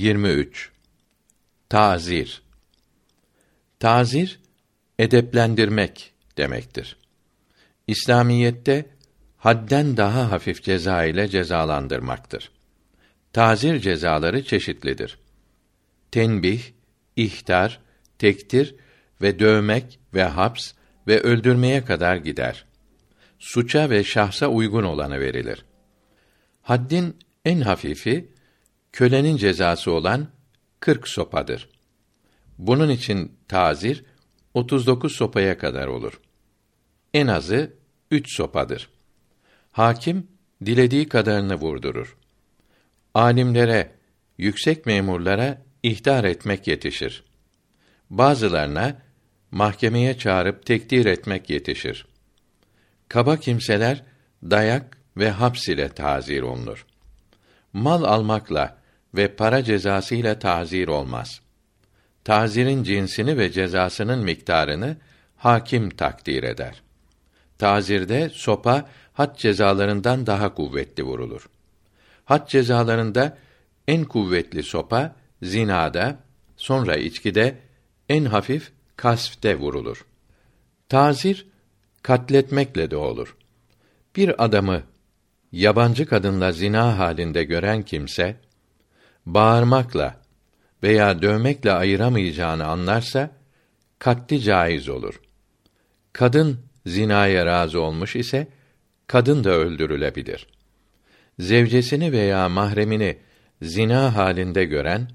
23 Tazir Tazir edeplendirmek demektir. İslamiyette hadden daha hafif ceza ile cezalandırmaktır. Tazir cezaları çeşitlidir. Tenbih, ihtar, tektir ve dövmek ve haps ve öldürmeye kadar gider. Suça ve şahsa uygun olanı verilir. Haddin en hafifi kölenin cezası olan 40 sopadır. Bunun için tazir 39 sopaya kadar olur. En azı 3 sopadır. Hakim dilediği kadarını vurdurur. Alimlere, yüksek memurlara ihtar etmek yetişir. Bazılarına mahkemeye çağırıp tekdir etmek yetişir. Kaba kimseler dayak ve haps ile tazir olunur. Mal almakla ve para cezası ile tazir olmaz. Tazirin cinsini ve cezasının miktarını hakim takdir eder. Tazirde sopa had cezalarından daha kuvvetli vurulur. Had cezalarında en kuvvetli sopa zinada, sonra içkide, en hafif kasfte vurulur. Tazir katletmekle de olur. Bir adamı yabancı kadınla zina halinde gören kimse bağırmakla veya dövmekle ayıramayacağını anlarsa katli caiz olur. Kadın zinaya razı olmuş ise kadın da öldürülebilir. Zevcesini veya mahremini zina halinde gören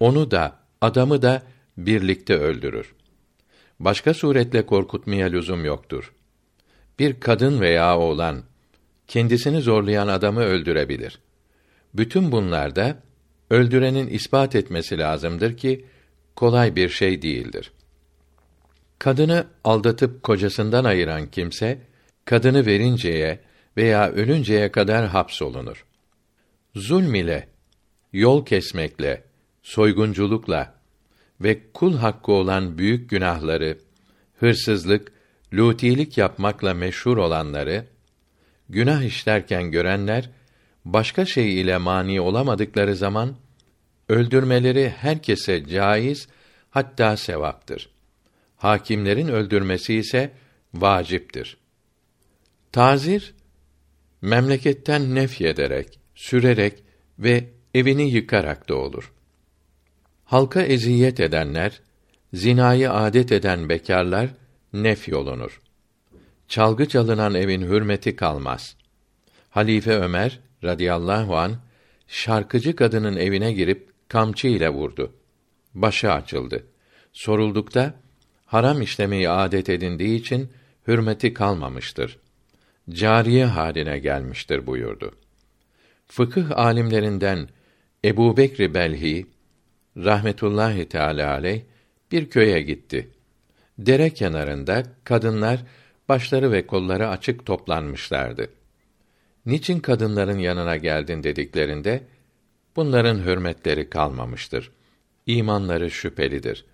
onu da adamı da birlikte öldürür. Başka suretle korkutmaya lüzum yoktur. Bir kadın veya oğlan kendisini zorlayan adamı öldürebilir. Bütün bunlarda öldürenin ispat etmesi lazımdır ki kolay bir şey değildir. Kadını aldatıp kocasından ayıran kimse kadını verinceye veya ölünceye kadar hapsolunur. Zulm ile, yol kesmekle, soygunculukla ve kul hakkı olan büyük günahları, hırsızlık, lutilik yapmakla meşhur olanları, günah işlerken görenler, başka şey ile mani olamadıkları zaman, öldürmeleri herkese caiz, hatta sevaptır. Hakimlerin öldürmesi ise vaciptir. Tazir, memleketten nef ederek, sürerek ve evini yıkarak da olur. Halka eziyet edenler, zinayı adet eden bekarlar nef yolunur. Çalgı çalınan evin hürmeti kalmaz. Halife Ömer radıyallahu an şarkıcı kadının evine girip kamçı ile vurdu. Başı açıldı. Soruldukta haram işlemeyi adet edindiği için hürmeti kalmamıştır. Cariye haline gelmiştir buyurdu. Fıkıh alimlerinden Ebu Bekr Belhi rahmetullahi teala aleyh bir köye gitti. Dere kenarında kadınlar başları ve kolları açık toplanmışlardı. Niçin kadınların yanına geldin dediklerinde bunların hürmetleri kalmamıştır. İmanları şüphelidir.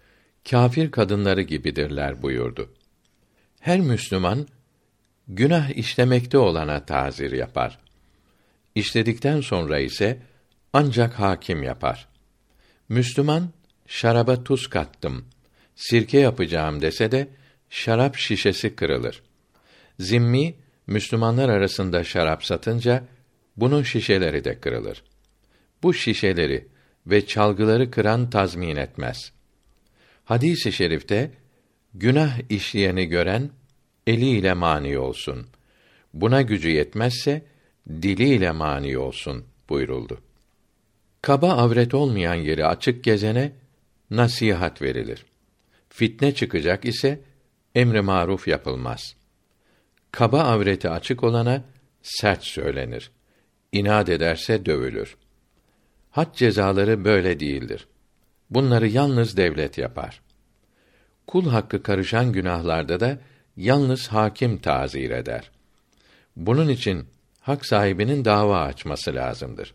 Kafir kadınları gibidirler buyurdu. Her Müslüman günah işlemekte olana tazir yapar. İşledikten sonra ise ancak hakim yapar. Müslüman şaraba tuz kattım, sirke yapacağım dese de şarap şişesi kırılır. Zimmi Müslümanlar arasında şarap satınca bunun şişeleri de kırılır. Bu şişeleri ve çalgıları kıran tazmin etmez. Hadis-i şerifte günah işleyeni gören eliyle mani olsun. Buna gücü yetmezse diliyle mani olsun buyuruldu. Kaba avret olmayan yeri açık gezene nasihat verilir. Fitne çıkacak ise emri maruf yapılmaz. Kaba avreti açık olana sert söylenir. İnat ederse dövülür. Had cezaları böyle değildir. Bunları yalnız devlet yapar. Kul hakkı karışan günahlarda da yalnız hakim tazir eder. Bunun için hak sahibinin dava açması lazımdır.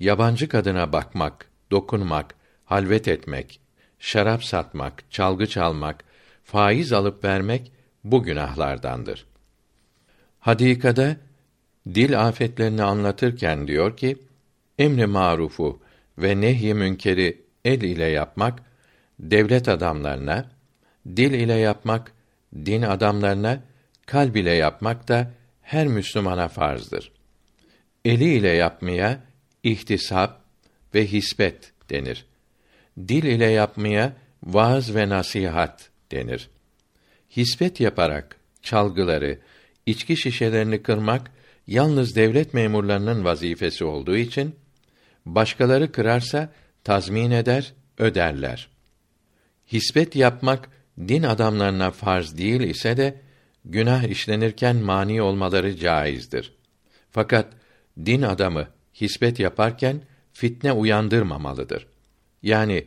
Yabancı kadına bakmak, dokunmak, halvet etmek, şarap satmak, çalgı çalmak, faiz alıp vermek bu günahlardandır. Hadikada dil afetlerini anlatırken diyor ki, emri marufu ve nehy münkeri el ile yapmak devlet adamlarına, dil ile yapmak din adamlarına, kalb ile yapmak da her Müslümana farzdır. Eli ile yapmaya ihtisap ve hisbet denir. Dil ile yapmaya vaaz ve nasihat denir. Hisbet yaparak çalgıları, içki şişelerini kırmak yalnız devlet memurlarının vazifesi olduğu için başkaları kırarsa tazmin eder, öderler. Hisbet yapmak din adamlarına farz değil ise de günah işlenirken mani olmaları caizdir. Fakat din adamı hisbet yaparken fitne uyandırmamalıdır. Yani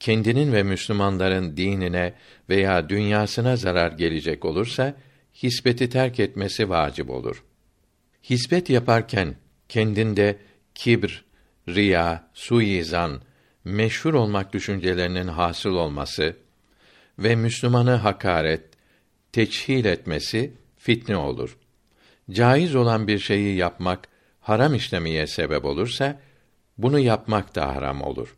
kendinin ve Müslümanların dinine veya dünyasına zarar gelecek olursa hisbeti terk etmesi vacip olur. Hisbet yaparken kendinde kibr, riya, suizan, meşhur olmak düşüncelerinin hasıl olması ve Müslümanı hakaret, teçhil etmesi fitne olur. Caiz olan bir şeyi yapmak haram işlemeye sebep olursa bunu yapmak da haram olur.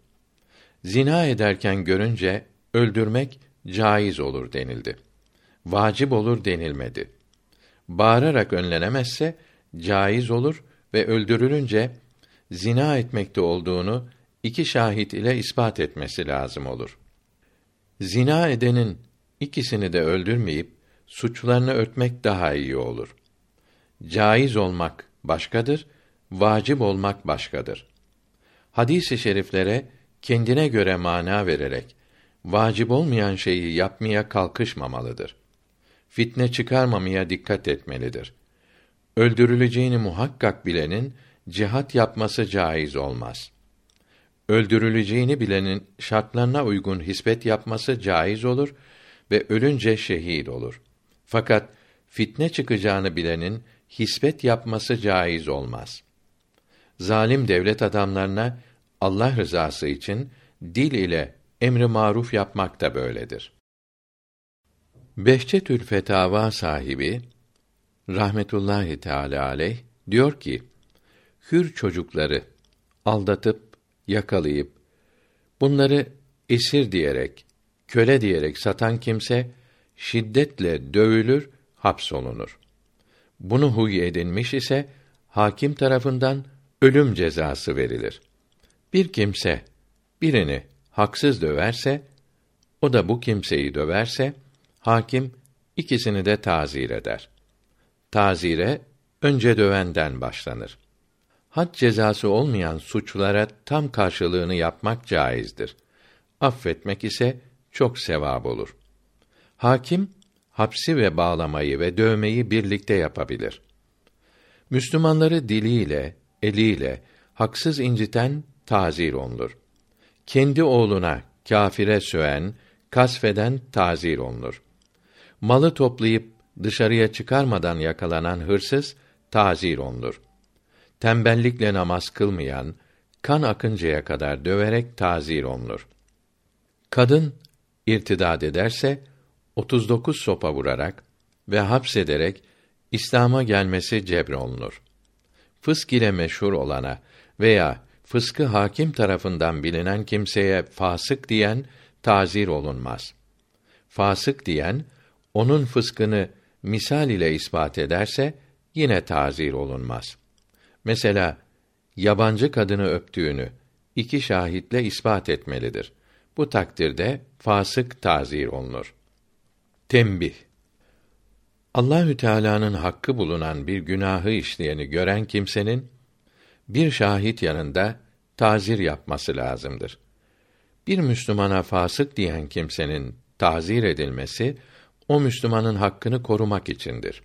Zina ederken görünce öldürmek caiz olur denildi. Vacip olur denilmedi. Bağırarak önlenemezse caiz olur ve öldürülünce zina etmekte olduğunu iki şahit ile ispat etmesi lazım olur. Zina edenin ikisini de öldürmeyip suçlarını örtmek daha iyi olur. Caiz olmak başkadır, vacip olmak başkadır. Hadis-i şeriflere kendine göre mana vererek vacip olmayan şeyi yapmaya kalkışmamalıdır. Fitne çıkarmamaya dikkat etmelidir. Öldürüleceğini muhakkak bilenin cihat yapması caiz olmaz. Öldürüleceğini bilenin şartlarına uygun hisbet yapması caiz olur ve ölünce şehit olur. Fakat fitne çıkacağını bilenin hisbet yapması caiz olmaz. Zalim devlet adamlarına Allah rızası için dil ile emri maruf yapmak da böyledir. Behçetül Fetava sahibi rahmetullahi teala aleyh diyor ki: Hür çocukları aldatıp yakalayıp bunları esir diyerek, köle diyerek satan kimse şiddetle dövülür, hapsolunur. Bunu huy edinmiş ise hakim tarafından ölüm cezası verilir. Bir kimse birini haksız döverse, o da bu kimseyi döverse, hakim ikisini de tazir eder. Tazire önce dövenden başlanır. Had cezası olmayan suçlara tam karşılığını yapmak caizdir. Affetmek ise çok sevap olur. Hakim hapsi ve bağlamayı ve dövmeyi birlikte yapabilir. Müslümanları diliyle, eliyle haksız inciten tazir olunur. Kendi oğluna kâfire söven, kasfeden tazir olunur. Malı toplayıp dışarıya çıkarmadan yakalanan hırsız tazir olunur. Tembellikle namaz kılmayan, kan akıncaya kadar döverek tazir olunur. Kadın irtidad ederse 39 sopa vurarak ve hapsederek İslam'a gelmesi cebrolunur. Fısk ile meşhur olana veya fıskı hakim tarafından bilinen kimseye fasık diyen tazir olunmaz. Fasık diyen onun fıskını misal ile ispat ederse yine tazir olunmaz. Mesela yabancı kadını öptüğünü iki şahitle ispat etmelidir. Bu takdirde fasık tazir olunur. Tembih Allahü Teala'nın hakkı bulunan bir günahı işleyeni gören kimsenin bir şahit yanında tazir yapması lazımdır. Bir Müslümana fasık diyen kimsenin tazir edilmesi o Müslümanın hakkını korumak içindir.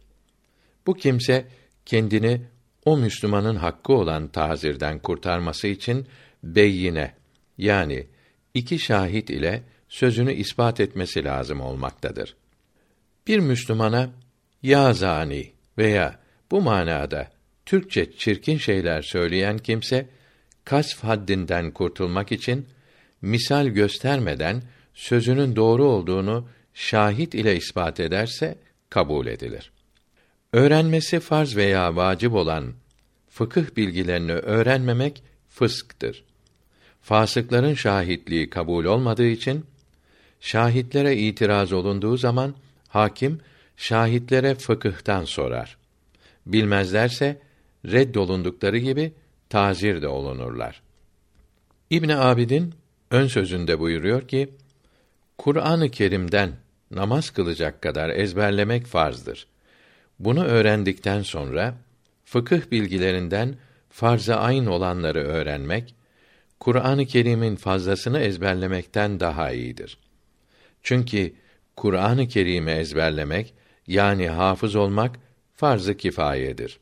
Bu kimse kendini o Müslümanın hakkı olan tazirden kurtarması için beyine yani iki şahit ile sözünü ispat etmesi lazım olmaktadır. Bir Müslümana ya zani veya bu manada Türkçe çirkin şeyler söyleyen kimse kasf haddinden kurtulmak için misal göstermeden sözünün doğru olduğunu şahit ile ispat ederse kabul edilir. Öğrenmesi farz veya vacip olan fıkıh bilgilerini öğrenmemek fısktır. fasıkların şahitliği kabul olmadığı için şahitlere itiraz olunduğu zaman hakim şahitlere fıkıhtan sorar. Bilmezlerse reddolundukları gibi tazir de olunurlar. İbn Abidin ön sözünde buyuruyor ki Kur'an-ı Kerim'den namaz kılacak kadar ezberlemek farzdır. Bunu öğrendikten sonra fıkıh bilgilerinden farz-ı ayn olanları öğrenmek Kur'an-ı Kerim'in fazlasını ezberlemekten daha iyidir. Çünkü Kur'an-ı Kerim'i ezberlemek yani hafız olmak farz-ı kifayedir.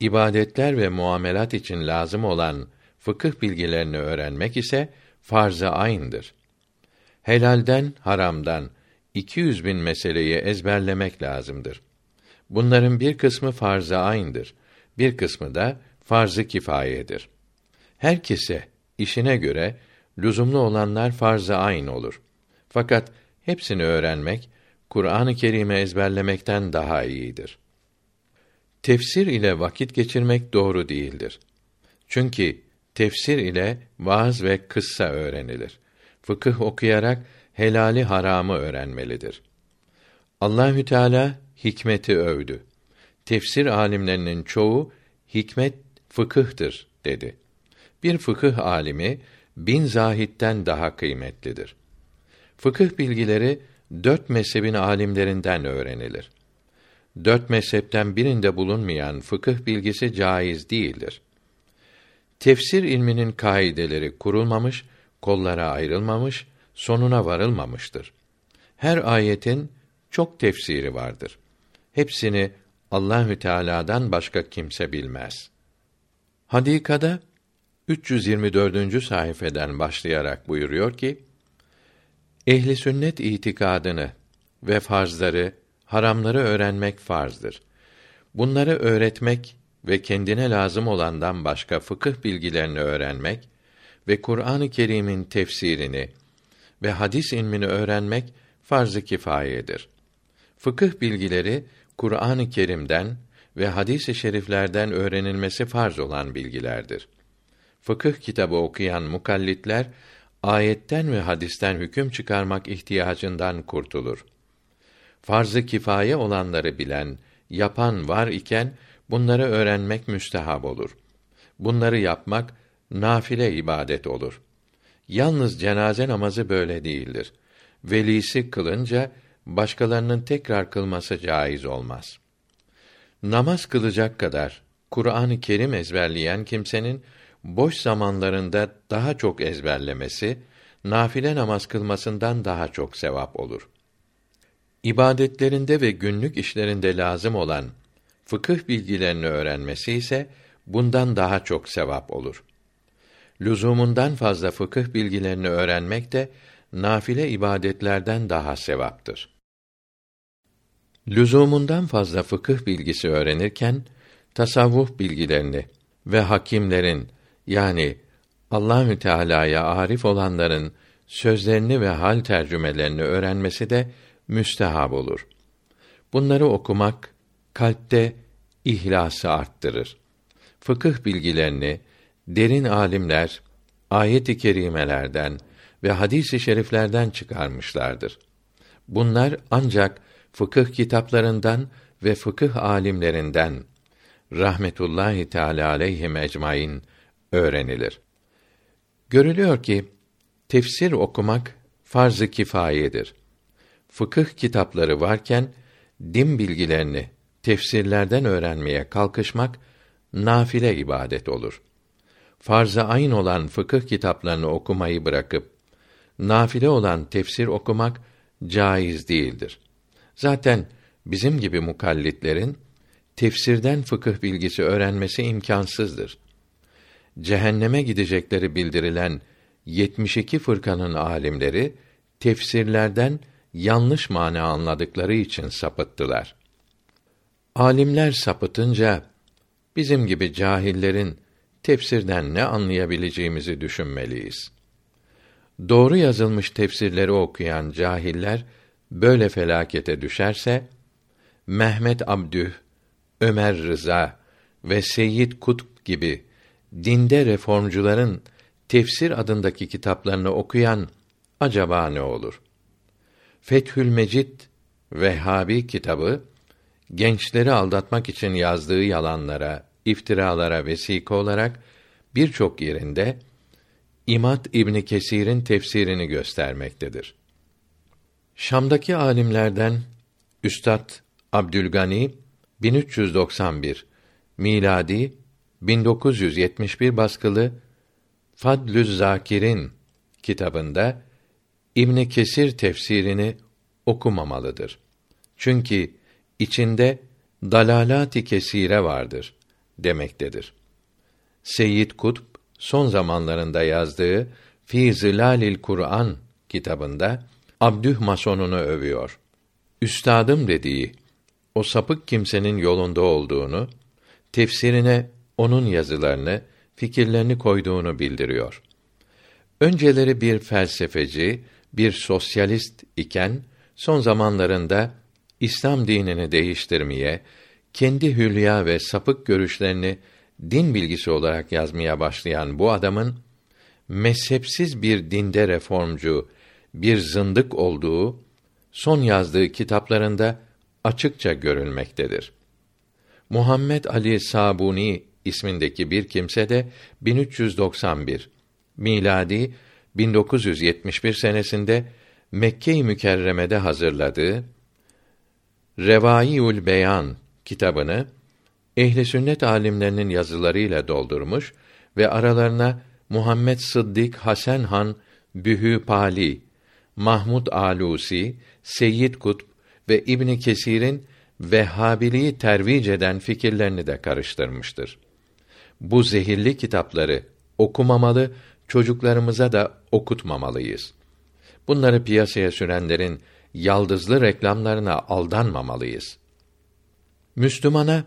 İbadetler ve muamelat için lazım olan fıkıh bilgilerini öğrenmek ise farz-ı ayn'dır. Helalden, haramdan 200 bin meseleyi ezberlemek lazımdır. Bunların bir kısmı farz-ı ayn'dır. Bir kısmı da farz-ı kifayedir. Herkese işine göre lüzumlu olanlar farz-ı ayn olur. Fakat hepsini öğrenmek Kur'an-ı Kerim'i ezberlemekten daha iyidir. Tefsir ile vakit geçirmek doğru değildir. Çünkü tefsir ile vaaz ve kıssa öğrenilir. Fıkıh okuyarak helali haramı öğrenmelidir. Allahü Teala hikmeti övdü. Tefsir alimlerinin çoğu hikmet fıkıhtır dedi. Bir fıkıh alimi bin zahitten daha kıymetlidir. Fıkıh bilgileri dört mezhebin alimlerinden öğrenilir. Dört mezhepten birinde bulunmayan fıkıh bilgisi caiz değildir. Tefsir ilminin kaideleri kurulmamış, kollara ayrılmamış, sonuna varılmamıştır. Her ayetin çok tefsiri vardır. Hepsini Allahü Teala'dan başka kimse bilmez. Hadikada 324. sayfeden başlayarak buyuruyor ki: Ehli sünnet itikadını ve farzları, haramları öğrenmek farzdır. Bunları öğretmek ve kendine lazım olandan başka fıkıh bilgilerini öğrenmek ve Kur'an-ı Kerim'in tefsirini ve hadis ilmini öğrenmek farz-ı kifayedir. Fıkıh bilgileri Kur'an-ı Kerim'den ve hadis-i şeriflerden öğrenilmesi farz olan bilgilerdir. Fıkıh kitabı okuyan mukallitler ayetten ve hadisten hüküm çıkarmak ihtiyacından kurtulur. Farz-ı kifaye olanları bilen, yapan var iken bunları öğrenmek müstehab olur. Bunları yapmak nafile ibadet olur. Yalnız cenaze namazı böyle değildir. Velisi kılınca başkalarının tekrar kılması caiz olmaz. Namaz kılacak kadar Kur'an-ı Kerim ezberleyen kimsenin boş zamanlarında daha çok ezberlemesi, nafile namaz kılmasından daha çok sevap olur. İbadetlerinde ve günlük işlerinde lazım olan fıkıh bilgilerini öğrenmesi ise bundan daha çok sevap olur. Lüzumundan fazla fıkıh bilgilerini öğrenmek de nafile ibadetlerden daha sevaptır. Lüzumundan fazla fıkıh bilgisi öğrenirken tasavvuf bilgilerini ve hakimlerin yani Allahü Teala'ya arif olanların sözlerini ve hal tercümelerini öğrenmesi de müstehab olur. Bunları okumak kalpte ihlası arttırır. Fıkıh bilgilerini derin alimler ayet-i kerimelerden ve hadis-i şeriflerden çıkarmışlardır. Bunlar ancak fıkıh kitaplarından ve fıkıh alimlerinden rahmetullahi teala aleyhim ecmaîn öğrenilir. Görülüyor ki tefsir okumak farz-ı kifayedir. Fıkıh kitapları varken din bilgilerini tefsirlerden öğrenmeye kalkışmak nafile ibadet olur. Farz-ı ayn olan fıkıh kitaplarını okumayı bırakıp nafile olan tefsir okumak caiz değildir. Zaten bizim gibi mukallitlerin tefsirden fıkıh bilgisi öğrenmesi imkansızdır. Cehenneme gidecekleri bildirilen 72 fırkanın alimleri tefsirlerden yanlış mana anladıkları için sapıttılar. Alimler sapıtınca bizim gibi cahillerin tefsirden ne anlayabileceğimizi düşünmeliyiz. Doğru yazılmış tefsirleri okuyan cahiller böyle felakete düşerse Mehmet Abdüh, Ömer Rıza ve Seyyid Kutb gibi dinde reformcuların tefsir adındaki kitaplarını okuyan acaba ne olur? Fethül Mecid Vehhabi kitabı gençleri aldatmak için yazdığı yalanlara, iftiralara vesika olarak birçok yerinde İmat İbni Kesir'in tefsirini göstermektedir. Şam'daki alimlerden Üstad Abdülgani 1391 miladi 1971 baskılı Fadlüz Zakir'in kitabında İbn Kesir tefsirini okumamalıdır. Çünkü içinde dalalati kesire vardır demektedir. Seyyid Kutb son zamanlarında yazdığı Fi Zilalil Kur'an kitabında Abdüh Masonunu övüyor. Üstadım dediği o sapık kimsenin yolunda olduğunu, tefsirine onun yazılarını, fikirlerini koyduğunu bildiriyor. Önceleri bir felsefeci, bir sosyalist iken son zamanlarında İslam dinini değiştirmeye, kendi hülya ve sapık görüşlerini din bilgisi olarak yazmaya başlayan bu adamın mezhepsiz bir dinde reformcu, bir zındık olduğu son yazdığı kitaplarında açıkça görülmektedir. Muhammed Ali Sabuni ismindeki bir kimse de 1391 miladi 1971 senesinde Mekke-i Mükerreme'de hazırladığı Revaiül Beyan kitabını ehli sünnet alimlerinin yazılarıyla doldurmuş ve aralarına Muhammed Sıddık Hasan Han Bühü Pali, Mahmud Alusi, Seyyid Kutb ve İbn Kesir'in Vehhabiliği tervic eden fikirlerini de karıştırmıştır. Bu zehirli kitapları okumamalı, çocuklarımıza da okutmamalıyız. Bunları piyasaya sürenlerin yaldızlı reklamlarına aldanmamalıyız. Müslümana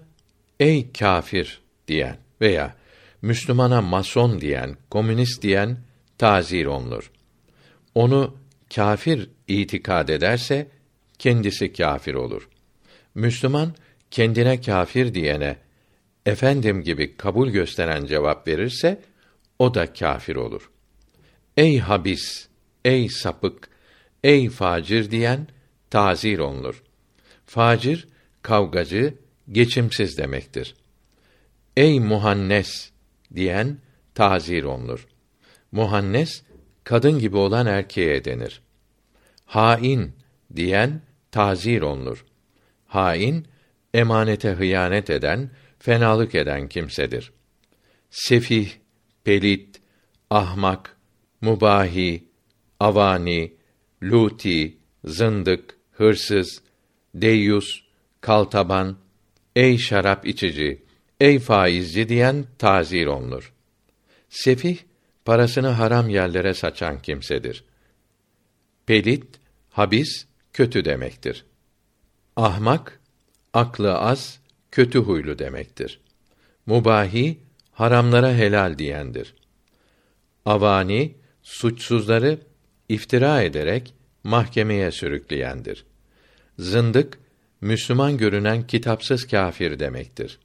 ey kafir diyen veya Müslümana mason diyen, komünist diyen tazir olunur. Onu kafir itikad ederse kendisi kafir olur. Müslüman kendine kafir diyene efendim gibi kabul gösteren cevap verirse o da kafir olur. Ey habis, ey sapık, ey facir diyen tazir olunur. Facir kavgacı, geçimsiz demektir. Ey muhannes diyen tazir olunur. Muhannes kadın gibi olan erkeğe denir. Hain diyen tazir olunur. Hain emanete hıyanet eden, fenalık eden kimsedir. Sefih, pelit, ahmak, mubahi, avani, luti, zındık, hırsız, deyyus, kaltaban, ey şarap içici, ey faizci diyen tazir olunur. Sefih, parasını haram yerlere saçan kimsedir. Pelit, habis, kötü demektir. Ahmak, aklı az, kötü huylu demektir. Mubahi, haramlara helal diyendir. Avani, suçsuzları iftira ederek mahkemeye sürükleyendir. Zındık, Müslüman görünen kitapsız kâfir demektir.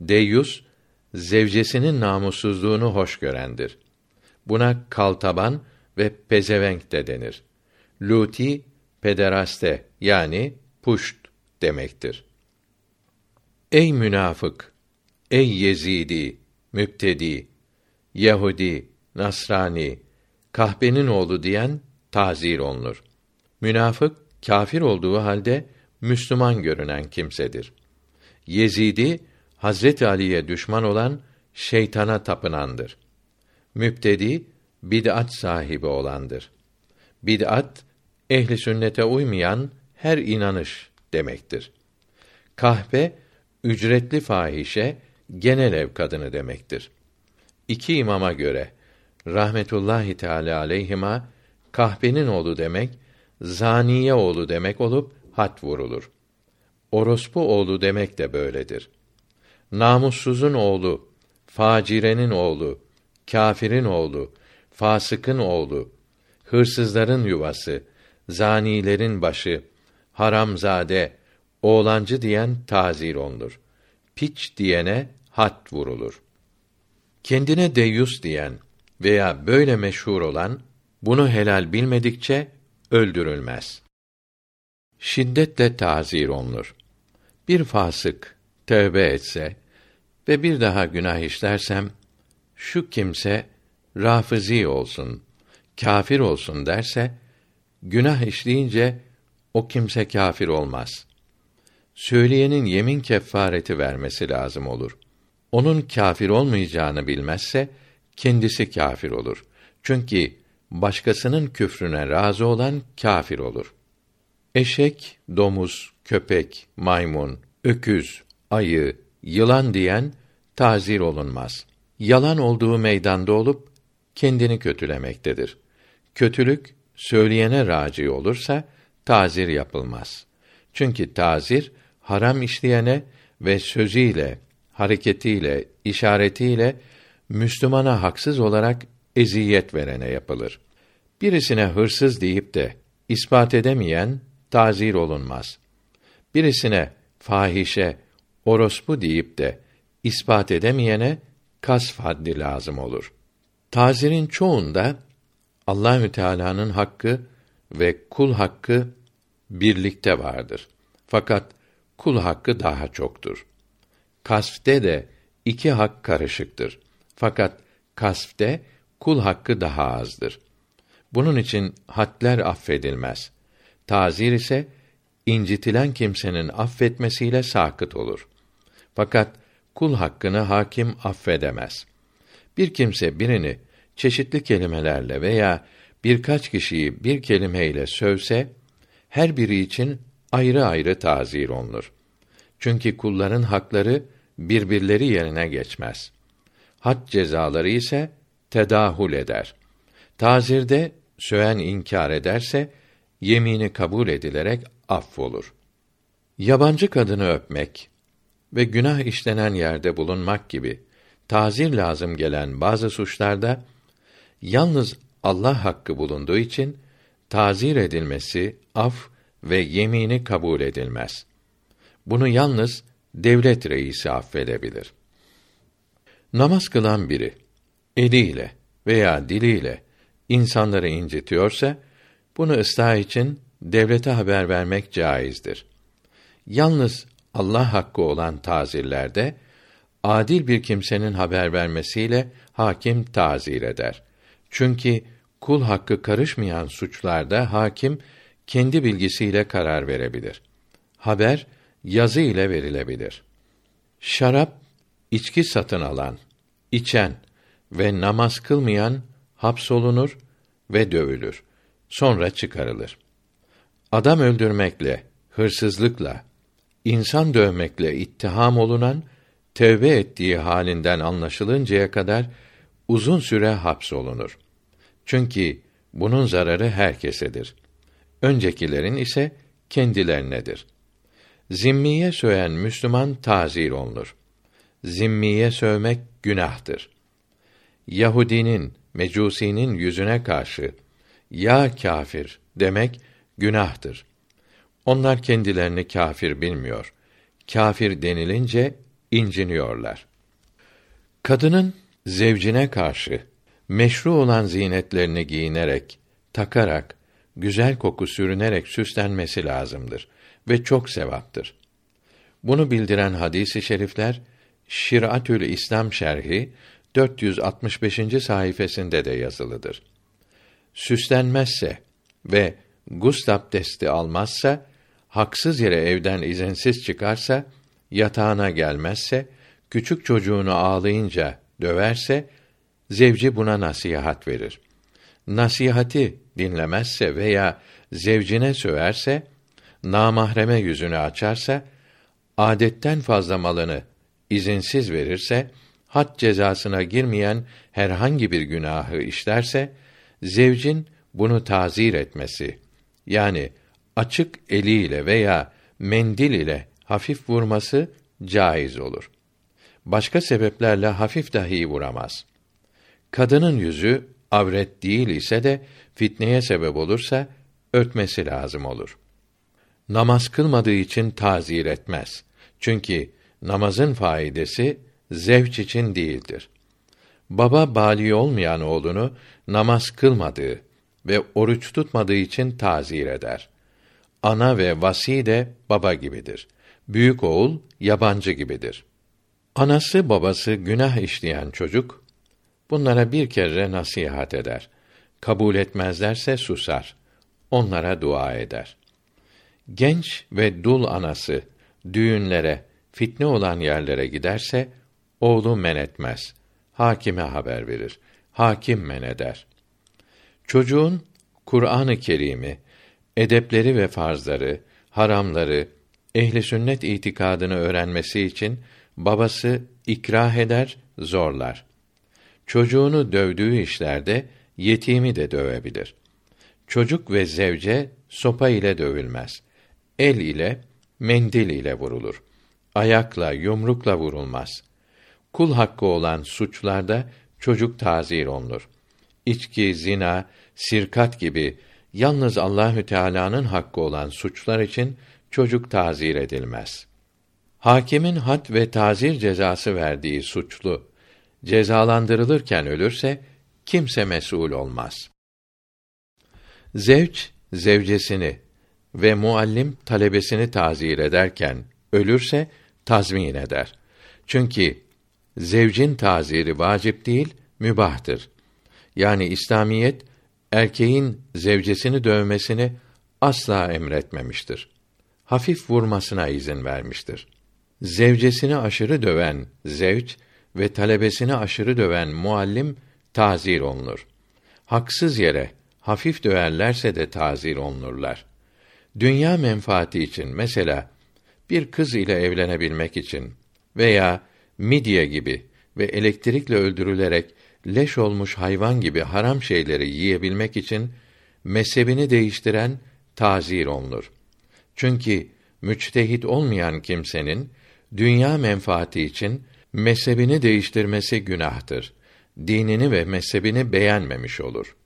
Deyyus, zevcesinin namussuzluğunu hoş görendir. Buna kaltaban ve pezevenk de denir. Luti, pederaste yani puşt demektir. Ey münafık, ey Yezidi, müptedi, Yahudi, Nasrani, kahbenin oğlu diyen tazir olunur. Münafık kâfir olduğu halde Müslüman görünen kimsedir. Yezidi Hazret Ali'ye düşman olan şeytana tapınandır. Müptedi bid'at sahibi olandır. Bid'at ehli sünnete uymayan her inanış demektir. Kahpe ücretli fahişe genel ev kadını demektir. İki imama göre rahmetullahi teala aleyhima kahpenin oğlu demek zaniye oğlu demek olup hat vurulur. Orospu oğlu demek de böyledir. Namussuzun oğlu, facirenin oğlu, kâfirin oğlu, fasıkın oğlu, hırsızların yuvası, zanilerin başı, haramzade, oğlancı diyen tazir olunur. Piç diyene hat vurulur. Kendine deyus diyen veya böyle meşhur olan bunu helal bilmedikçe öldürülmez. Şiddetle tazir olunur. Bir fasık tövbe etse ve bir daha günah işlersem şu kimse rafizi olsun, kafir olsun derse günah işleyince o kimse kafir olmaz. Söyleyenin yemin kefareti vermesi lazım olur. Onun kafir olmayacağını bilmezse kendisi kafir olur. Çünkü başkasının küfrüne razı olan kafir olur. Eşek, domuz, köpek, maymun, öküz, ayı, yılan diyen tazir olunmaz. Yalan olduğu meydanda olup kendini kötülemektedir. Kötülük söyleyene raci olursa tazir yapılmaz. Çünkü tazir haram işleyene ve sözüyle, hareketiyle, işaretiyle Müslümana haksız olarak eziyet verene yapılır. Birisine hırsız deyip de ispat edemeyen tazir olunmaz. Birisine fahişe, orospu deyip de ispat edemeyene kasf haddi lazım olur. Tazirin çoğunda Allahü Teala'nın hakkı ve kul hakkı birlikte vardır. Fakat kul hakkı daha çoktur. Kasfte de iki hak karışıktır. Fakat kasfte kul hakkı daha azdır. Bunun için hadler affedilmez. Tazir ise incitilen kimsenin affetmesiyle sakıt olur. Fakat kul hakkını hakim affedemez. Bir kimse birini çeşitli kelimelerle veya birkaç kişiyi bir kelimeyle sövse, her biri için ayrı ayrı tazir olunur. Çünkü kulların hakları birbirleri yerine geçmez. Had cezaları ise tedahül eder. Tazirde söyen inkar ederse yemini kabul edilerek affolur. Yabancı kadını öpmek ve günah işlenen yerde bulunmak gibi tazir lazım gelen bazı suçlarda yalnız Allah hakkı bulunduğu için tazir edilmesi af ve yemini kabul edilmez. Bunu yalnız devlet reisi affedebilir. Namaz kılan biri eliyle veya diliyle insanları incitiyorsa bunu ıslah için devlete haber vermek caizdir. Yalnız Allah hakkı olan tazirlerde adil bir kimsenin haber vermesiyle hakim tazir eder. Çünkü kul hakkı karışmayan suçlarda hakim kendi bilgisiyle karar verebilir. Haber yazı ile verilebilir. Şarap, içki satın alan, içen ve namaz kılmayan hapsolunur ve dövülür. Sonra çıkarılır. Adam öldürmekle, hırsızlıkla, insan dövmekle ittiham olunan tövbe ettiği halinden anlaşılıncaya kadar uzun süre hapsolunur. Çünkü bunun zararı herkesedir. Öncekilerin ise kendilerinedir. Zimmiye söyen Müslüman tazir olunur. Zimmiye sövmek günahtır. Yahudinin, Mecusinin yüzüne karşı ya kafir demek günahtır. Onlar kendilerini kafir bilmiyor. Kafir denilince inciniyorlar. Kadının zevcine karşı meşru olan zinetlerini giyinerek, takarak, güzel koku sürünerek süslenmesi lazımdır ve çok sevaptır. Bunu bildiren hadisi şerifler Şiratül İslam şerhi 465. sayfasında de yazılıdır. Süslenmezse ve gusl abdesti almazsa, haksız yere evden izinsiz çıkarsa, yatağına gelmezse, küçük çocuğunu ağlayınca döverse, zevci buna nasihat verir. Nasihati dinlemezse veya zevcine söverse, namahreme yüzünü açarsa, adetten fazla malını izinsiz verirse, had cezasına girmeyen herhangi bir günahı işlerse, zevcin bunu tazir etmesi, yani açık eliyle veya mendil ile hafif vurması caiz olur. Başka sebeplerle hafif dahi vuramaz. Kadının yüzü avret değil ise de fitneye sebep olursa örtmesi lazım olur. Namaz kılmadığı için tazir etmez. Çünkü namazın faidesi zevç için değildir. Baba bali olmayan oğlunu namaz kılmadığı ve oruç tutmadığı için tazir eder. Ana ve vasi de baba gibidir. Büyük oğul yabancı gibidir. Anası babası günah işleyen çocuk bunlara bir kere nasihat eder. Kabul etmezlerse susar. Onlara dua eder. Genç ve dul anası düğünlere, fitne olan yerlere giderse oğlu men etmez. Hakime haber verir. Hakim men eder. Çocuğun Kur'an-ı Kerim'i, edepleri ve farzları, haramları, ehli sünnet itikadını öğrenmesi için babası ikrah eder, zorlar. Çocuğunu dövdüğü işlerde yetimi de dövebilir. Çocuk ve zevce sopa ile dövülmez. El ile, mendil ile vurulur. Ayakla, yumrukla vurulmaz. Kul hakkı olan suçlarda çocuk tazir olunur. İçki, zina, sirkat gibi yalnız Allahü Teala'nın hakkı olan suçlar için çocuk tazir edilmez. Hakimin had ve tazir cezası verdiği suçlu cezalandırılırken ölürse kimse mesul olmaz. Zevç zevcesini ve muallim talebesini tazir ederken ölürse tazmin eder. Çünkü zevcin taziri vacip değil, mübahtır. Yani İslamiyet erkeğin zevcesini dövmesini asla emretmemiştir. Hafif vurmasına izin vermiştir. Zevcesini aşırı döven zevç ve talebesini aşırı döven muallim tazir olunur. Haksız yere hafif döverlerse de tazir olunurlar. Dünya menfaati için mesela bir kız ile evlenebilmek için veya midye gibi ve elektrikle öldürülerek leş olmuş hayvan gibi haram şeyleri yiyebilmek için mezhebini değiştiren tazir olunur. Çünkü müçtehit olmayan kimsenin dünya menfaati için mezhebini değiştirmesi günahtır. Dinini ve mezhebini beğenmemiş olur.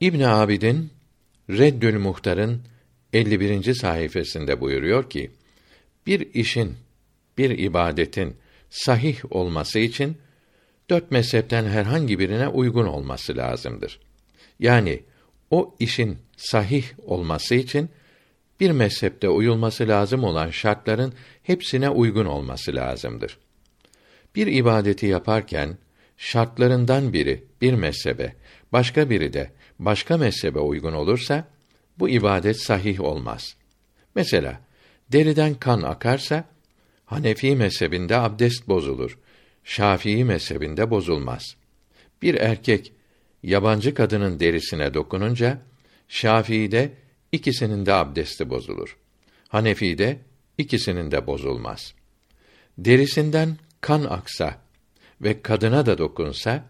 İbn Abidin Reddül Muhtar'ın 51. sayfasında buyuruyor ki: Bir işin, bir ibadetin sahih olması için dört mezhepten herhangi birine uygun olması lazımdır. Yani o işin sahih olması için bir mezhepte uyulması lazım olan şartların hepsine uygun olması lazımdır. Bir ibadeti yaparken şartlarından biri bir mezhebe, başka biri de başka mezhebe uygun olursa bu ibadet sahih olmaz. Mesela deriden kan akarsa Hanefi mezhebinde abdest bozulur. Şafii mezhebinde bozulmaz. Bir erkek yabancı kadının derisine dokununca Şafii'de ikisinin de abdesti bozulur. Hanefi'de ikisinin de bozulmaz. Derisinden kan aksa ve kadına da dokunsa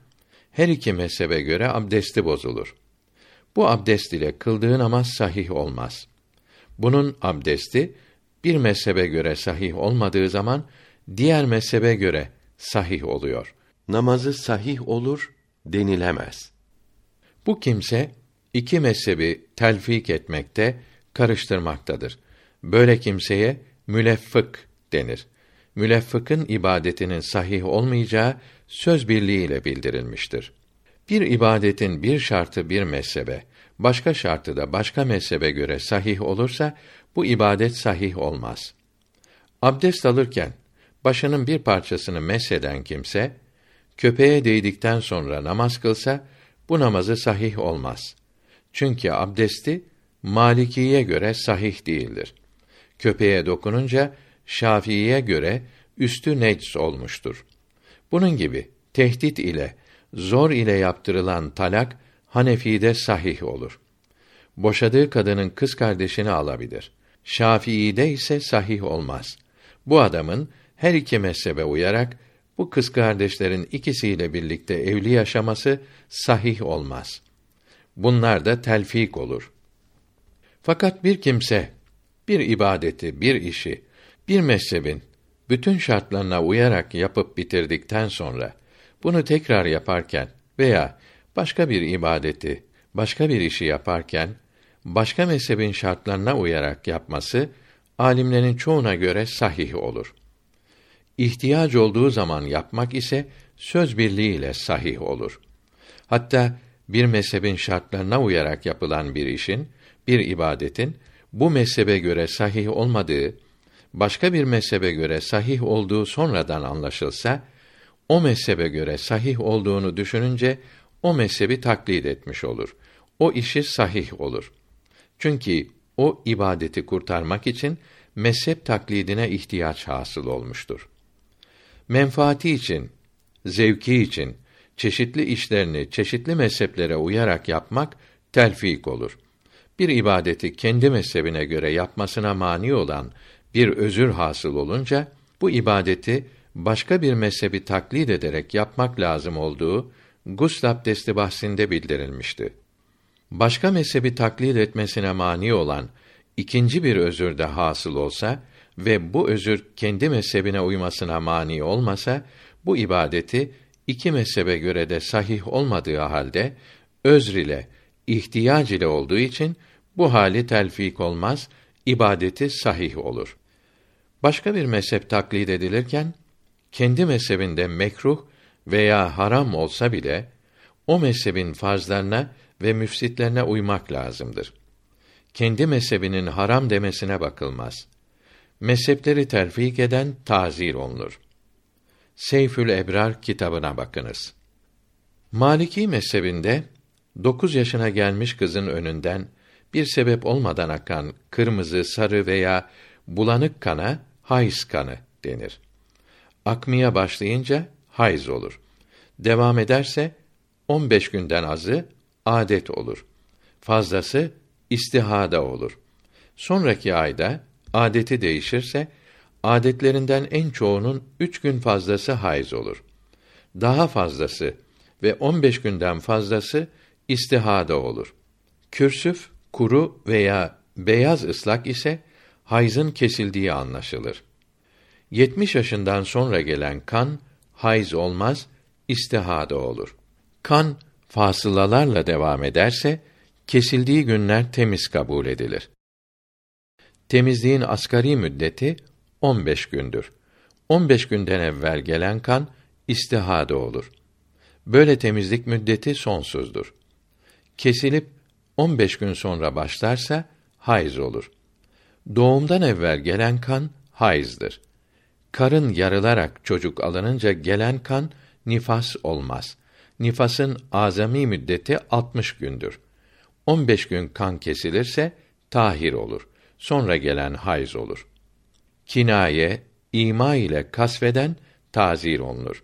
her iki mezhebe göre abdesti bozulur. Bu abdest ile kıldığı namaz sahih olmaz. Bunun abdesti bir mezhebe göre sahih olmadığı zaman diğer mezhebe göre sahih oluyor. Namazı sahih olur denilemez. Bu kimse iki mezhebi telfik etmekte, karıştırmaktadır. Böyle kimseye müleffık denir. Müleffıkın ibadetinin sahih olmayacağı söz birliğiyle bildirilmiştir. Bir ibadetin bir şartı bir mezhebe, başka şartı da başka mezhebe göre sahih olursa bu ibadet sahih olmaz. Abdest alırken başının bir parçasını mesheden kimse köpeğe değdikten sonra namaz kılsa bu namazı sahih olmaz. Çünkü abdesti Malikiye göre sahih değildir. Köpeğe dokununca Şafiiye göre üstü necs olmuştur. Bunun gibi tehdit ile zor ile yaptırılan talak Hanefi'de sahih olur. Boşadığı kadının kız kardeşini alabilir. Şafii'de ise sahih olmaz. Bu adamın her iki mezhebe uyarak bu kız kardeşlerin ikisiyle birlikte evli yaşaması sahih olmaz. Bunlar da telfik olur. Fakat bir kimse bir ibadeti, bir işi, bir mezhebin bütün şartlarına uyarak yapıp bitirdikten sonra bunu tekrar yaparken veya başka bir ibadeti, başka bir işi yaparken başka mezhebin şartlarına uyarak yapması alimlerin çoğuna göre sahih olur. İhtiyaç olduğu zaman yapmak ise söz birliğiyle sahih olur. Hatta bir mezhebin şartlarına uyarak yapılan bir işin, bir ibadetin bu mezhebe göre sahih olmadığı, başka bir mezhebe göre sahih olduğu sonradan anlaşılsa, o mezhebe göre sahih olduğunu düşününce o mezhebi taklit etmiş olur. O işi sahih olur. Çünkü o ibadeti kurtarmak için mezhep taklidine ihtiyaç hasıl olmuştur. Menfaati için, zevki için çeşitli işlerini çeşitli mezheplere uyarak yapmak telfik olur. Bir ibadeti kendi mezhebine göre yapmasına mani olan bir özür hasıl olunca bu ibadeti başka bir mezhebi taklit ederek yapmak lazım olduğu gusl abdesti bahsinde bildirilmişti. Başka mezhebi taklit etmesine mani olan ikinci bir özür de hasıl olsa ve bu özür kendi mezhebine uymasına mani olmasa bu ibadeti iki mezhebe göre de sahih olmadığı halde özr ile ihtiyac ile olduğu için bu hali telfik olmaz, ibadeti sahih olur. Başka bir mezhep taklit edilirken kendi mezhebinde mekruh veya haram olsa bile o mezhebin farzlarına ve müfsitlerine uymak lazımdır. Kendi mezhebinin haram demesine bakılmaz. Mezhepleri terfik eden tazir olunur. Seyfül Ebrar kitabına bakınız. Maliki mezhebinde dokuz yaşına gelmiş kızın önünden bir sebep olmadan akan kırmızı, sarı veya bulanık kana hayız kanı denir. Akmaya başlayınca hayız olur. Devam ederse 15 günden azı adet olur. Fazlası istihada olur. Sonraki ayda adeti değişirse adetlerinden en çoğunun üç gün fazlası hayız olur. Daha fazlası ve 15 günden fazlası istihada olur. Kürsüf, kuru veya beyaz ıslak ise hayzın kesildiği anlaşılır. 70 yaşından sonra gelen kan hayz olmaz, istihada olur. Kan fasılalarla devam ederse kesildiği günler temiz kabul edilir. Temizliğin asgari müddeti 15 gündür. 15 günden evvel gelen kan istihada olur. Böyle temizlik müddeti sonsuzdur. Kesilip 15 gün sonra başlarsa hayız olur. Doğumdan evvel gelen kan hayızdır. Karın yarılarak çocuk alınınca gelen kan nifas olmaz. Nifasın azami müddeti 60 gündür. 15 gün kan kesilirse tahir olur. Sonra gelen hayız olur. Kinaye, ima ile kasveden tazir olunur.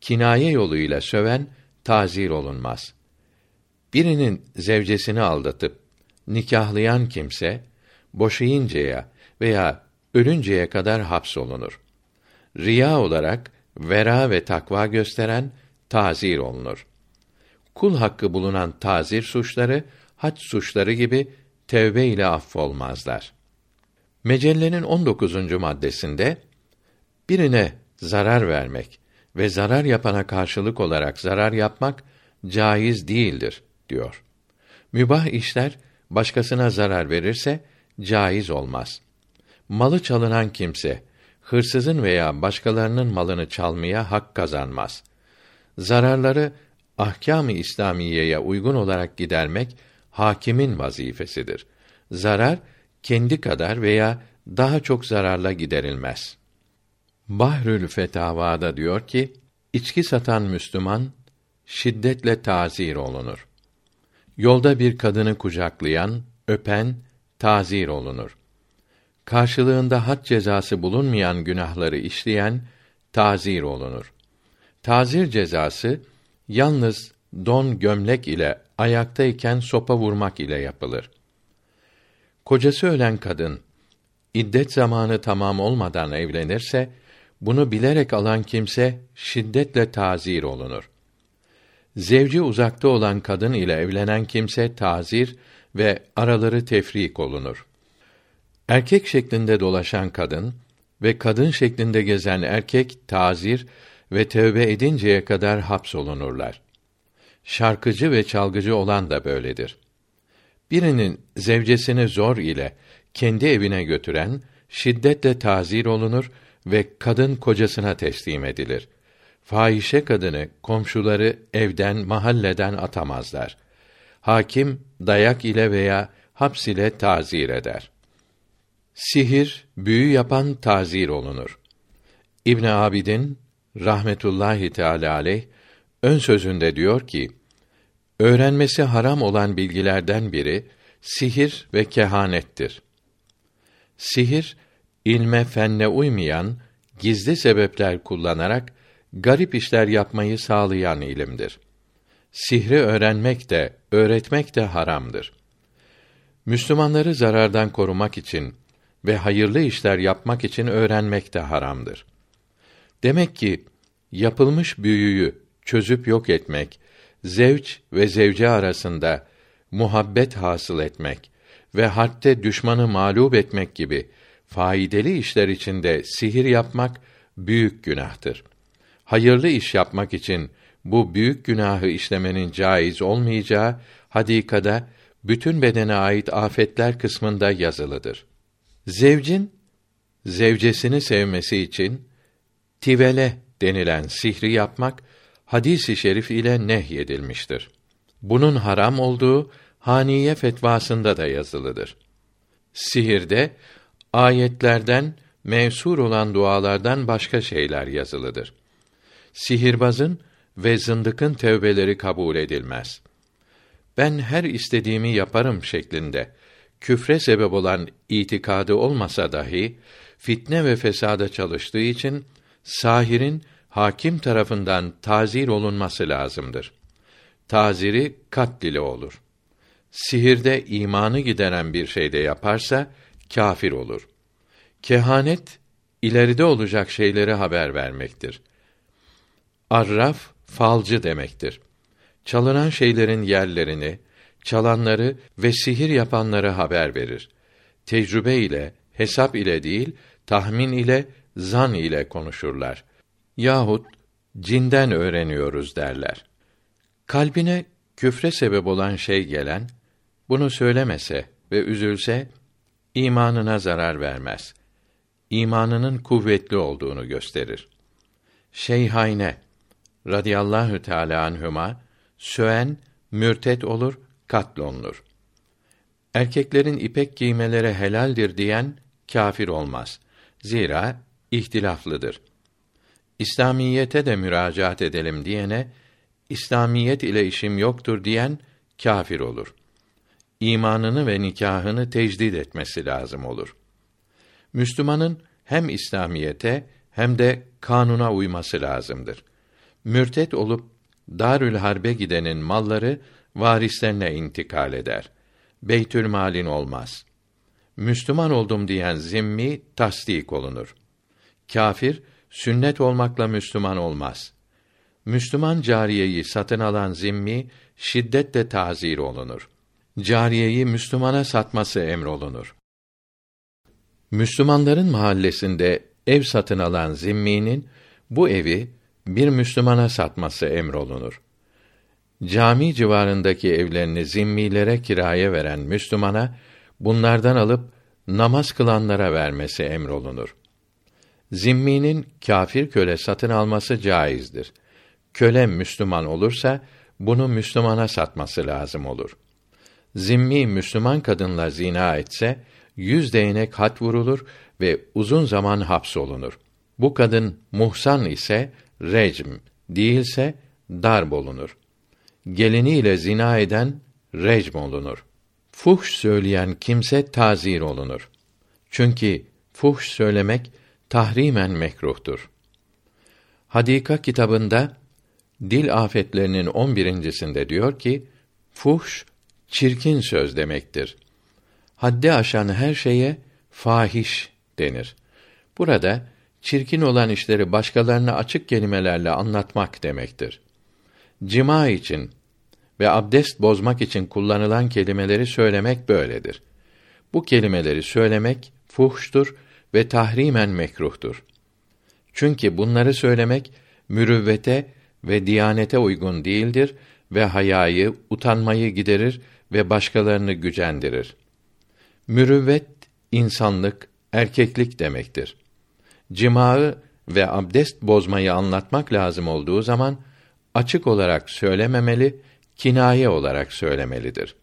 Kinaye yoluyla söven tazir olunmaz. Birinin zevcesini aldatıp nikahlayan kimse boşayıncaya veya ölünceye kadar hapsolunur. Riya olarak vera ve takva gösteren tazir olunur. Kul hakkı bulunan tazir suçları hac suçları gibi tevbe ile affolmazlar. Mecellenin 19. maddesinde birine zarar vermek ve zarar yapana karşılık olarak zarar yapmak caiz değildir diyor. Mübah işler başkasına zarar verirse caiz olmaz. Malı çalınan kimse hırsızın veya başkalarının malını çalmaya hak kazanmaz. Zararları ahkâm-ı İslamiyeye uygun olarak gidermek hakimin vazifesidir. Zarar kendi kadar veya daha çok zararla giderilmez. Bahrül Fetavada diyor ki, içki satan Müslüman şiddetle tazir olunur. Yolda bir kadını kucaklayan, öpen tazir olunur. Karşılığında had cezası bulunmayan günahları işleyen tazir olunur. Tazir cezası yalnız don gömlek ile ayaktayken sopa vurmak ile yapılır. Kocası ölen kadın iddet zamanı tamam olmadan evlenirse bunu bilerek alan kimse şiddetle tazir olunur. Zevci uzakta olan kadın ile evlenen kimse tazir ve araları tefrik olunur. Erkek şeklinde dolaşan kadın ve kadın şeklinde gezen erkek tazir ve tövbe edinceye kadar hapsolunurlar. Şarkıcı ve çalgıcı olan da böyledir. Birinin zevcesini zor ile kendi evine götüren şiddetle tazir olunur ve kadın kocasına teslim edilir. Fahişe kadını komşuları evden, mahalleden atamazlar. Hakim dayak ile veya haps ile tazir eder. Sihir, büyü yapan tazir olunur. İbn Abidin rahmetullahi teala aleyh ön sözünde diyor ki: Öğrenmesi haram olan bilgilerden biri sihir ve kehanettir. Sihir ilme fenne uymayan gizli sebepler kullanarak garip işler yapmayı sağlayan ilimdir. Sihri öğrenmek de öğretmek de haramdır. Müslümanları zarardan korumak için ve hayırlı işler yapmak için öğrenmek de haramdır. Demek ki yapılmış büyüyü çözüp yok etmek, zevç ve zevce arasında muhabbet hasıl etmek ve harpte düşmanı mağlup etmek gibi faydalı işler içinde sihir yapmak büyük günahtır. Hayırlı iş yapmak için bu büyük günahı işlemenin caiz olmayacağı hadikada bütün bedene ait afetler kısmında yazılıdır. Zevcin zevcesini sevmesi için tivele denilen sihri yapmak hadisi şerif ile nehyedilmiştir. Bunun haram olduğu Haniye fetvasında da yazılıdır. Sihirde ayetlerden mevsur olan dualardan başka şeyler yazılıdır. Sihirbazın ve zındıkın tevbeleri kabul edilmez. Ben her istediğimi yaparım şeklinde küfre sebep olan itikadı olmasa dahi fitne ve fesada çalıştığı için sahirin hakim tarafından tazir olunması lazımdır. Taziri kat olur. Sihirde imanı gideren bir şeyde yaparsa kafir olur. Kehanet ileride olacak şeyleri haber vermektir. Arraf falcı demektir. Çalınan şeylerin yerlerini, çalanları ve sihir yapanları haber verir. Tecrübe ile, hesap ile değil, tahmin ile, zan ile konuşurlar. Yahut cinden öğreniyoruz derler. Kalbine küfre sebep olan şey gelen, bunu söylemese ve üzülse, imanına zarar vermez. İmanının kuvvetli olduğunu gösterir. Şeyhayne radıyallahu teala anhuma söen mürtet olur, katlonlur. Erkeklerin ipek giymeleri helaldir diyen kâfir olmaz. Zira ihtilaflıdır. İslamiyete de müracaat edelim diyene İslamiyet ile işim yoktur diyen kâfir olur. İmanını ve nikahını tecdid etmesi lazım olur. Müslümanın hem İslamiyete hem de kanuna uyması lazımdır. Mürtet olup Darül Harbe gidenin malları varislerine intikal eder. Beytül malin olmaz. Müslüman oldum diyen zimmi tasdik olunur. Kafir sünnet olmakla Müslüman olmaz. Müslüman cariyeyi satın alan zimmi şiddetle tazir olunur. Cariyeyi Müslümana satması emrolunur. Müslümanların mahallesinde ev satın alan zimminin bu evi bir Müslümana satması emrolunur. Cami civarındaki evlerini zimmilere kiraya veren Müslümana bunlardan alıp namaz kılanlara vermesi emrolunur. Zimminin kâfir köle satın alması caizdir. Köle Müslüman olursa bunu Müslümana satması lazım olur. Zimmi Müslüman kadınla zina etse yüz değnek hat vurulur ve uzun zaman hapsolunur. Bu kadın muhsan ise recm, değilse darb olunur. Geliniyle zina eden recm olunur. Fuhş söyleyen kimse tazir olunur. Çünkü fuhş söylemek tahrimen mekruhtur. Hadika kitabında dil afetlerinin on birincisinde diyor ki, fuhş çirkin söz demektir. Haddi aşan her şeye fahiş denir. Burada çirkin olan işleri başkalarına açık kelimelerle anlatmak demektir. Cima için ve abdest bozmak için kullanılan kelimeleri söylemek böyledir. Bu kelimeleri söylemek fuhştur ve tahrimen mekruhtur. Çünkü bunları söylemek mürüvvete ve diyanete uygun değildir ve hayayı, utanmayı giderir ve başkalarını gücendirir. Mürüvvet insanlık, erkeklik demektir. Cimağı ve abdest bozmayı anlatmak lazım olduğu zaman açık olarak söylememeli, kinaye olarak söylemelidir.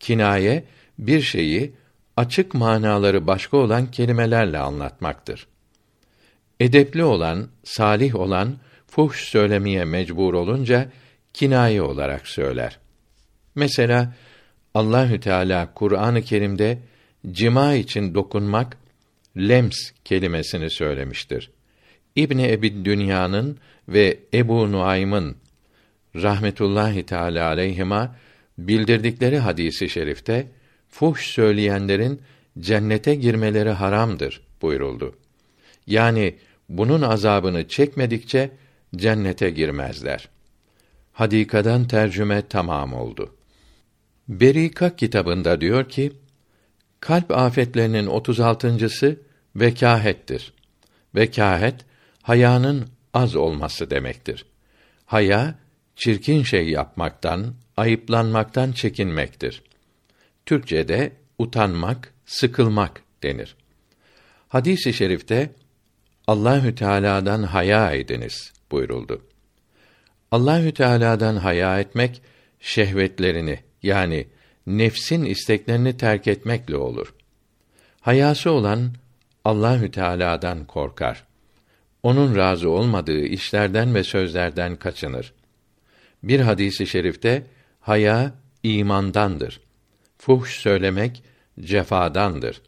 Kinaye bir şeyi açık manaları başka olan kelimelerle anlatmaktır. Edepli olan, salih olan fuhş söylemeye mecbur olunca kinaye olarak söyler. Mesela Allahü Teala Kur'an-ı Kerim'de cima için dokunmak lems kelimesini söylemiştir. İbni Ebi Dünya'nın ve Ebu Nuaym'ın rahmetullahi teala aleyhima bildirdikleri hadisi şerifte fuhş söyleyenlerin cennete girmeleri haramdır buyuruldu. Yani bunun azabını çekmedikçe cennete girmezler. Hadikadan tercüme tamam oldu. Berika kitabında diyor ki, kalp afetlerinin 36.sı vekahettir. Vekahet hayanın az olması demektir. Haya çirkin şey yapmaktan, ayıplanmaktan çekinmektir. Türkçede utanmak, sıkılmak denir. Hadis-i şerifte Allahü Teala'dan haya ediniz buyuruldu. Allahü Teala'dan haya etmek şehvetlerini yani nefsin isteklerini terk etmekle olur. Hayası olan Allahü Teala'dan korkar. Onun razı olmadığı işlerden ve sözlerden kaçınır. Bir hadisi şerifte haya imandandır. Fuhş söylemek cefadandır.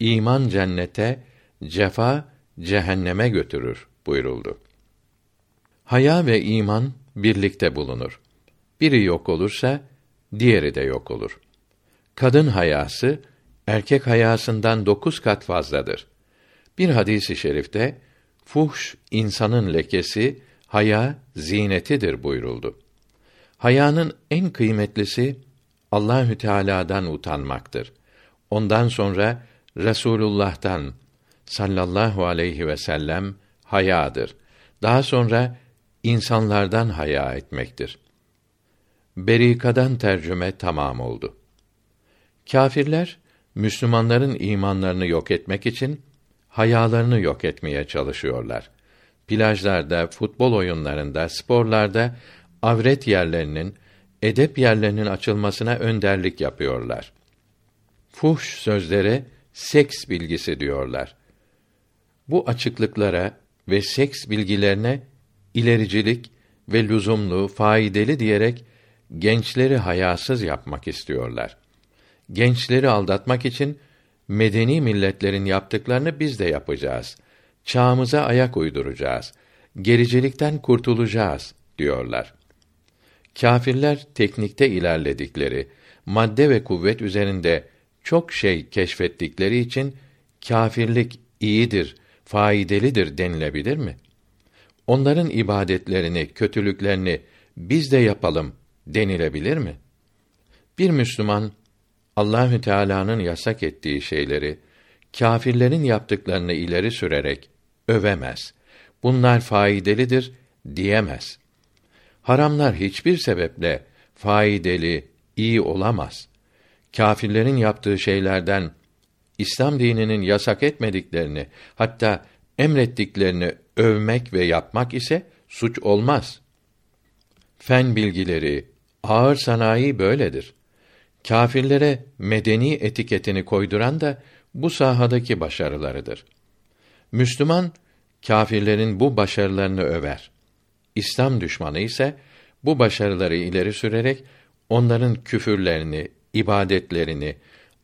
İman cennete, cefa cehenneme götürür buyuruldu. Haya ve iman birlikte bulunur. Biri yok olursa diğeri de yok olur. Kadın hayası erkek hayasından dokuz kat fazladır. Bir hadisi şerifte fuhş insanın lekesi, haya zinetidir buyuruldu. Hayanın en kıymetlisi Allahü Teala'dan utanmaktır. Ondan sonra Resulullah'tan sallallahu aleyhi ve sellem hayadır. Daha sonra insanlardan haya etmektir. Berikadan tercüme tamam oldu. Kâfirler Müslümanların imanlarını yok etmek için hayalarını yok etmeye çalışıyorlar. Plajlarda, futbol oyunlarında, sporlarda avret yerlerinin, edep yerlerinin açılmasına önderlik yapıyorlar. Fuhş sözlere seks bilgisi diyorlar. Bu açıklıklara ve seks bilgilerine ilericilik ve lüzumlu, faydalı diyerek gençleri hayasız yapmak istiyorlar. Gençleri aldatmak için medeni milletlerin yaptıklarını biz de yapacağız. Çağımıza ayak uyduracağız. Gericilikten kurtulacağız diyorlar. Kâfirler teknikte ilerledikleri, madde ve kuvvet üzerinde çok şey keşfettikleri için kâfirlik iyidir, faydalıdır denilebilir mi? Onların ibadetlerini, kötülüklerini biz de yapalım denilebilir mi? Bir Müslüman Allahü Teala'nın yasak ettiği şeyleri kâfirlerin yaptıklarını ileri sürerek övemez. Bunlar faydalıdır diyemez. Haramlar hiçbir sebeple faydalı, iyi olamaz. Kâfirlerin yaptığı şeylerden İslam dininin yasak etmediklerini, hatta emrettiklerini övmek ve yapmak ise suç olmaz. Fen bilgileri, ağır sanayi böyledir. Kâfirlere medeni etiketini koyduran da bu sahadaki başarılarıdır. Müslüman kâfirlerin bu başarılarını över. İslam düşmanı ise bu başarıları ileri sürerek onların küfürlerini, ibadetlerini,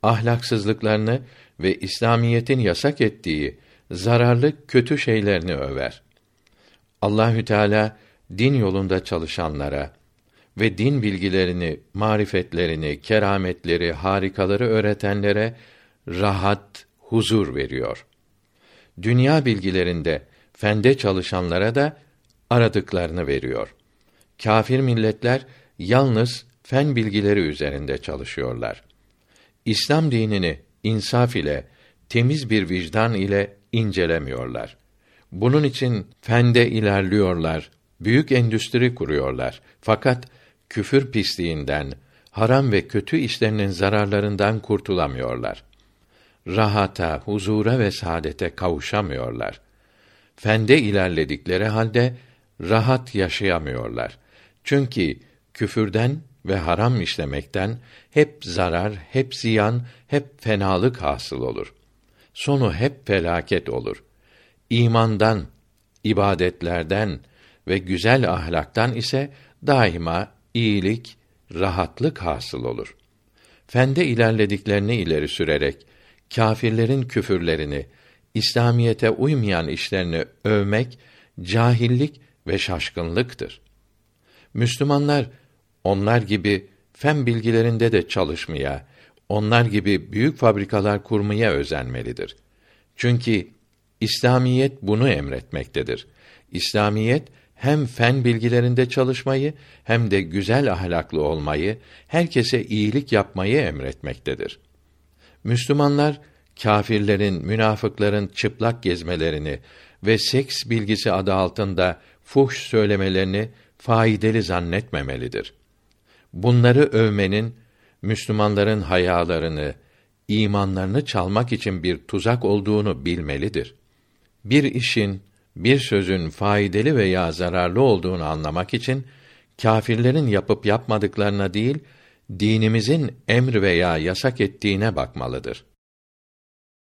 ahlaksızlıklarını ve İslamiyetin yasak ettiği zararlı kötü şeylerini över. Allahü Teala din yolunda çalışanlara ve din bilgilerini, marifetlerini, kerametleri, harikaları öğretenlere rahat, huzur veriyor. Dünya bilgilerinde fende çalışanlara da aradıklarını veriyor. Kafir milletler yalnız fen bilgileri üzerinde çalışıyorlar. İslam dinini insaf ile, temiz bir vicdan ile incelemiyorlar. Bunun için fende ilerliyorlar, büyük endüstri kuruyorlar. Fakat küfür pisliğinden, haram ve kötü işlerinin zararlarından kurtulamıyorlar. Rahata, huzura ve saadete kavuşamıyorlar. fende ilerledikleri halde rahat yaşayamıyorlar. Çünkü küfürden ve haram işlemekten hep zarar, hep ziyan, hep fenalık hasıl olur. Sonu hep felaket olur. İmandan, ibadetlerden ve güzel ahlaktan ise daima iyilik, rahatlık hasıl olur. Fende ilerlediklerini ileri sürerek kâfirlerin küfürlerini, İslamiyete uymayan işlerini övmek cahillik ve şaşkınlıktır. Müslümanlar onlar gibi fen bilgilerinde de çalışmaya, onlar gibi büyük fabrikalar kurmaya özenmelidir. Çünkü İslamiyet bunu emretmektedir. İslamiyet hem fen bilgilerinde çalışmayı hem de güzel ahlaklı olmayı, herkese iyilik yapmayı emretmektedir. Müslümanlar kâfirlerin, münafıkların çıplak gezmelerini ve seks bilgisi adı altında fuhş söylemelerini faydalı zannetmemelidir. Bunları övmenin Müslümanların hayalarını, imanlarını çalmak için bir tuzak olduğunu bilmelidir. Bir işin, bir sözün faydalı veya zararlı olduğunu anlamak için kâfirlerin yapıp yapmadıklarına değil, dinimizin emr veya yasak ettiğine bakmalıdır.